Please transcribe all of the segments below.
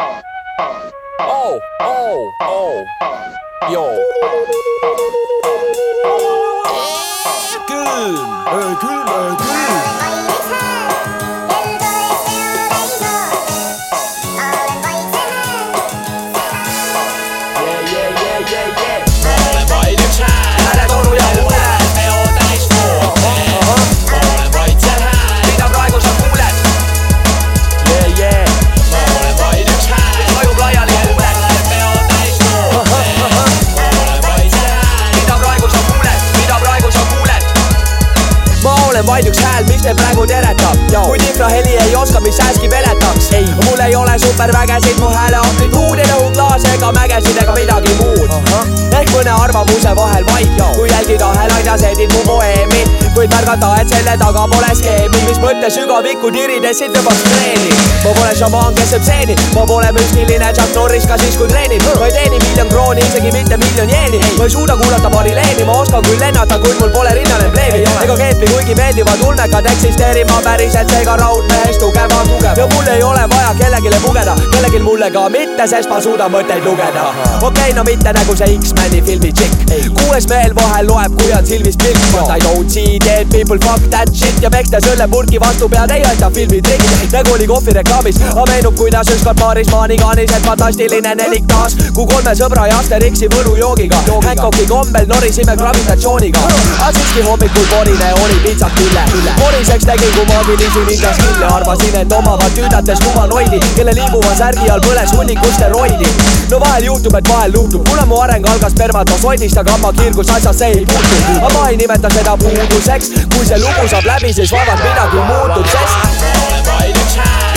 Oh, oh, oh, oh, yo. Good, good, good. Teid praegu teretab kuid infraheli ei oska, mis sääski veletaks. Mul ei ole supervägesid, mu hääleampli tuud ei lõhu klaase ega mägesid ega midagi muud. Ehk mõne arvamuse vahel vaid, kui jälgida hääleaidaseedid mu poeemi võid märgata, et selle taga pole skeemi, mis mõtte sügavikku tirides siit tõmbab kreeni ma pole šamaan, kes sööb seeni, ma pole müstiline Chuck Norris ka siis, kui treenib ma ei teeni miljon krooni, isegi mitte miljon jeeni. Ma ei suuda kuulata Marileeni, ma oskan küll lennata, kuid mul pole rinnal embleemi. Ega keepi, kuigi meeldivad ulmekad eksisteerin ma päriselt seega raudmehest tugevam mulle ka mitte, sest ma suudan mõtteid lugeda. Okei okay,, no mitte nagu see X-meni filmi tšikk. Kuues meel vahel loeb, kui on silmis pilk. But I don't see dead people fuck that shit ja pekstes õllepurki vastu pead ei aita filmi trikk. Nagu oli kohvireklaamis, aga meenub, kuidas ükskord baaris maanikaanis, et fantastiline nelik taas, kui kolme sõbra ja Asterixi võlujoogiga Hancocki kombel norisime gravitatsiooniga. Aga siiski hommikul korine oli pitsat külle koriseks tegin, kui maagilisi ninja skill'e arvasin, et omavad tüüdates humanoidi, kelle liibuva särgi all põles hunniku steroidi no vahel juhtub, et vahel luhtub, kuna mu areng algas spermatosoidist, aga amma kiirgus asjasse ei puutu. Aga ma ei nimeta seda puuduseks, kui see lugu saab läbi, siis vaevalt midagi muutub, sest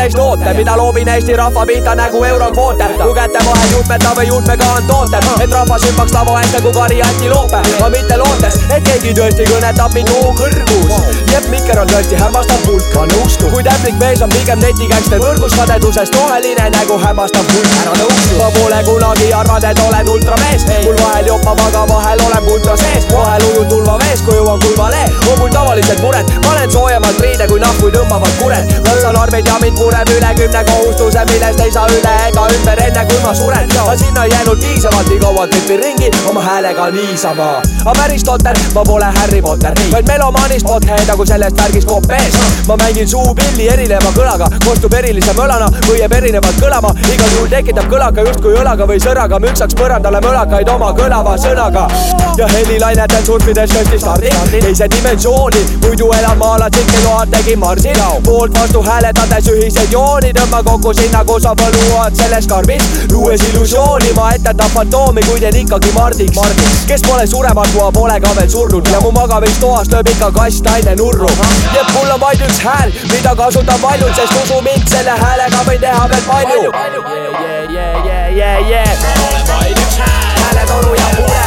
peotäis toote, mida loobin Eesti rahva pihta nagu eurokvoote. käte vahel juhtmeta või juhtmega on tooted, et rahvas hüppaks lava ette kui kari antiloope. ma mitte lootes, et keegi tõesti kõnetab mind muu kõrgus. Jepp Mikker on tõesti hämmastav hulk, ma nõustun. kuid ämblik mees on pigem netikängster võrgus kadedusest roheline nägu hämmastav hulk, ära nõustu. ma pole kunagi arvanud, et olen ultramees, mul vahel jopab, aga vahel olen pultra sees. vahel ujun tulvavees, kui jõuan kuivale, on mul tavaliselt mured, maksan arveid ja mind pureb üle kümne kohustuse, millest ei saa üle ega ümber, enne kui ma suren. aga sinna jäänud piisavalt, nii kaua tripin ringi oma häälega niisama. aga päris totter, ma pole Harry Potter, vaid melomaanist pothead nagu sellest värgist kopees. ma mängin suupilli erineva kõlaga, kostub erilise mölana või jääb erinevalt kõlama, igal juhul tekitab kõlaka justkui õlaga või sõraga, müksaks põrandale mölakaid oma kõlava sõnaga. ja helilainetel surfides tõstis stardin teise dimensiooni, muidu elan maala tsikkeload tegin marsil. poolt vastu hääletades ühiseid jooni, tõmba kokku sinna, kus on võluad selles karbis. luues illusiooni, ma etendan fantoomi, kuid jään ikkagi mardiks. kes pole surematu, aga pole ka veel surnud ja mu magamistoas lööb ikka kass naine nurru. ja mul on vaid üks hääl, mida kasutan paljud, sest usu mind, selle häälega võin teha veel palju. Yeah, yeah, yeah, yeah, yeah, yeah. ma hääletoru ja huuled